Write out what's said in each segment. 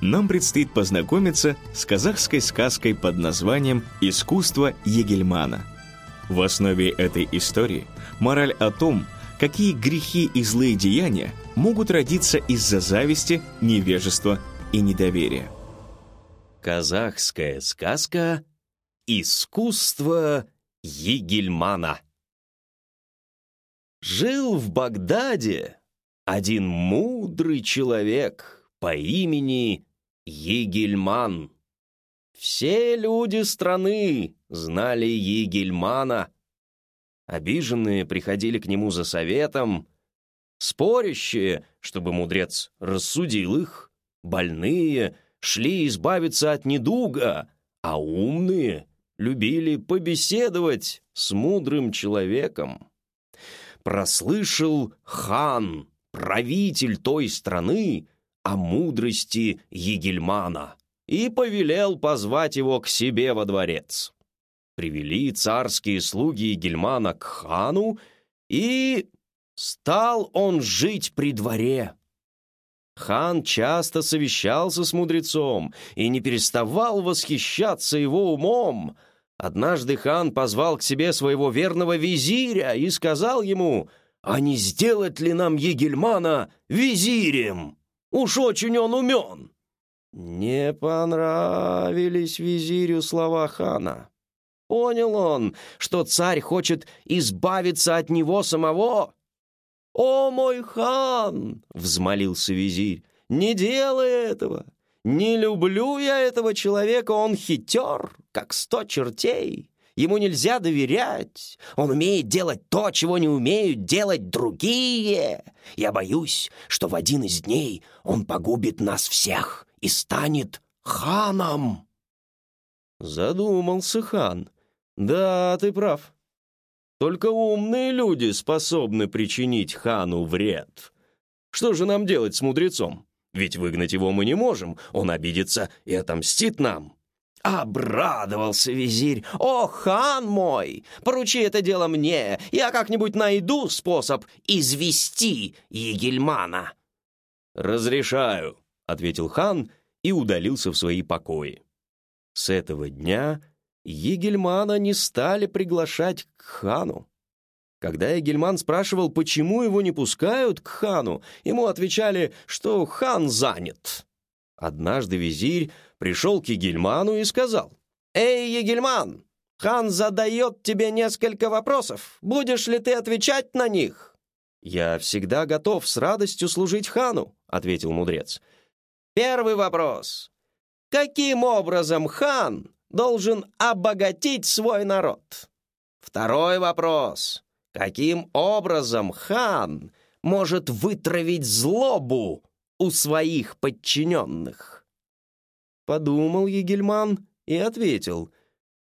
нам предстоит познакомиться с казахской сказкой под названием «Искусство Егельмана». В основе этой истории мораль о том, какие грехи и злые деяния могут родиться из-за зависти, невежества и недоверия. Казахская сказка «Искусство Егельмана». Жил в Багдаде один мудрый человек по имени Егельман. Все люди страны знали Егельмана. Обиженные приходили к нему за советом, спорящие, чтобы мудрец рассудил их, больные шли избавиться от недуга, а умные любили побеседовать с мудрым человеком. Прослышал хан, правитель той страны, о мудрости Егельмана и повелел позвать его к себе во дворец. Привели царские слуги Егельмана к хану, и стал он жить при дворе. Хан часто совещался с мудрецом и не переставал восхищаться его умом. Однажды хан позвал к себе своего верного визиря и сказал ему, «А не сделать ли нам Егельмана визирем?» Уж очень он умен!» Не понравились визирю слова хана. Понял он, что царь хочет избавиться от него самого. «О, мой хан!» — взмолился визирь. «Не делай этого! Не люблю я этого человека, он хитер, как сто чертей. Ему нельзя доверять. Он умеет делать то, чего не умеют делать другие. Я боюсь, что в один из дней он погубит нас всех и станет ханом». Задумался хан. «Да, ты прав. Только умные люди способны причинить хану вред. Что же нам делать с мудрецом? Ведь выгнать его мы не можем, он обидится и отомстит нам». Обрадовался визирь. «О, хан мой, поручи это дело мне, я как-нибудь найду способ извести Егельмана». «Разрешаю», — ответил хан и удалился в свои покои. С этого дня Егельмана не стали приглашать к хану. Когда Егельман спрашивал, почему его не пускают к хану, ему отвечали, что хан занят. Однажды визирь пришел к Егельману и сказал, «Эй, Егельман, хан задает тебе несколько вопросов. Будешь ли ты отвечать на них?» «Я всегда готов с радостью служить хану», — ответил мудрец. «Первый вопрос. Каким образом хан должен обогатить свой народ?» Второй вопрос. Каким образом хан может вытравить злобу у своих подчиненных? Подумал Егельман и ответил,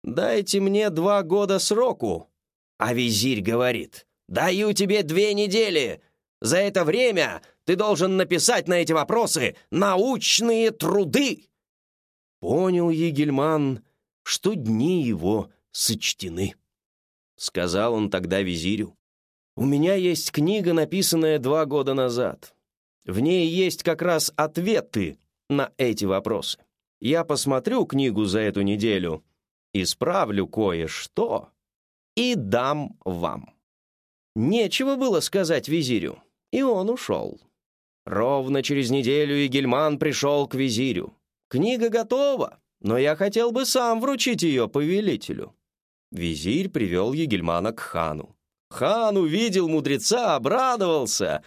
«Дайте мне два года сроку». А визирь говорит, «Даю тебе две недели. За это время ты должен написать на эти вопросы научные труды». Понял Егельман, что дни его сочтены. Сказал он тогда визирю, «У меня есть книга, написанная два года назад. В ней есть как раз ответы на эти вопросы. Я посмотрю книгу за эту неделю, исправлю кое-что и дам вам». Нечего было сказать визирю, и он ушел. Ровно через неделю Игельман пришел к визирю. Книга готова, но я хотел бы сам вручить ее повелителю». Визирь привел Егельмана к хану. Хан увидел мудреца, обрадовался.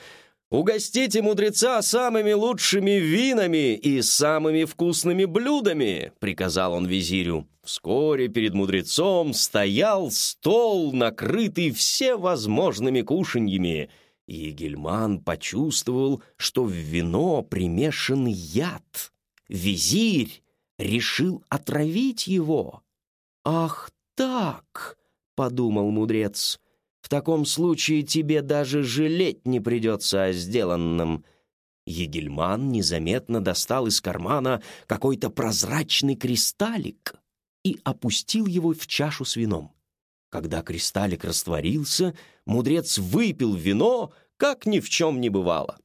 «Угостите мудреца самыми лучшими винами и самыми вкусными блюдами», — приказал он визирю. Вскоре перед мудрецом стоял стол, накрытый всевозможными кушаньями. Егельман почувствовал, что в вино примешан яд. Визирь решил отравить его. «Ах так!» — подумал мудрец. «В таком случае тебе даже жалеть не придется о сделанном». Егельман незаметно достал из кармана какой-то прозрачный кристаллик и опустил его в чашу с вином. Когда кристаллик растворился, мудрец выпил вино, как ни в чем не бывало.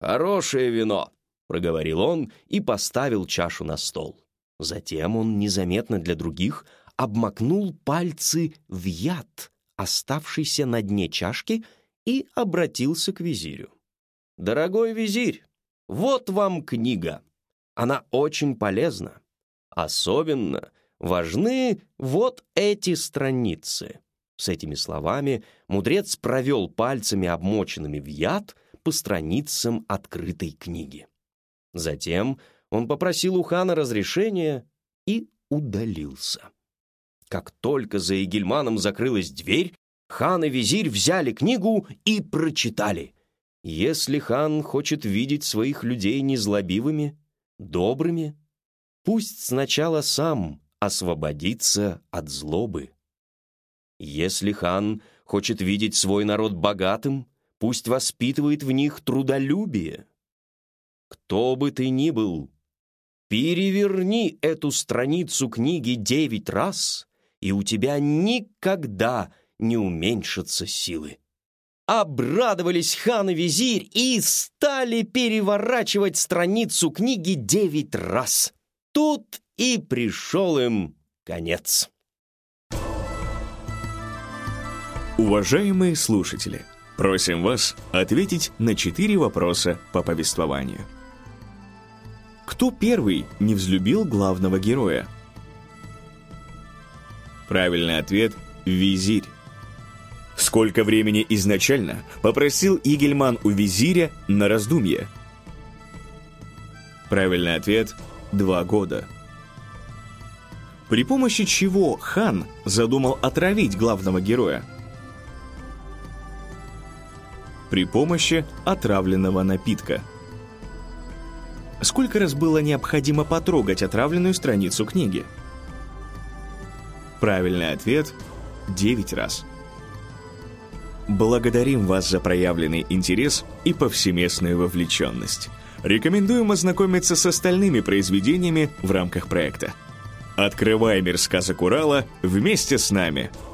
«Хорошее вино», — проговорил он и поставил чашу на стол. Затем он незаметно для других обмакнул пальцы в яд, оставшийся на дне чашки, и обратился к визирю. «Дорогой визирь, вот вам книга. Она очень полезна. Особенно важны вот эти страницы». С этими словами мудрец провел пальцами, обмоченными в яд, по страницам открытой книги. Затем он попросил у хана разрешения и удалился. Как только за Егельманом закрылась дверь, хан и визирь взяли книгу и прочитали. Если хан хочет видеть своих людей незлобивыми, добрыми, пусть сначала сам освободится от злобы. Если хан хочет видеть свой народ богатым, пусть воспитывает в них трудолюбие. Кто бы ты ни был, переверни эту страницу книги девять раз, и у тебя никогда не уменьшатся силы. Обрадовались хан и визирь и стали переворачивать страницу книги девять раз. Тут и пришел им конец. Уважаемые слушатели, просим вас ответить на четыре вопроса по повествованию. Кто первый не взлюбил главного героя? Правильный ответ – визирь. Сколько времени изначально попросил Игельман у визиря на раздумье? Правильный ответ – два года. При помощи чего хан задумал отравить главного героя? При помощи отравленного напитка. Сколько раз было необходимо потрогать отравленную страницу книги? Правильный ответ – 9 раз. Благодарим вас за проявленный интерес и повсеместную вовлеченность. Рекомендуем ознакомиться с остальными произведениями в рамках проекта. Открывай мир сказок Урала вместе с нами –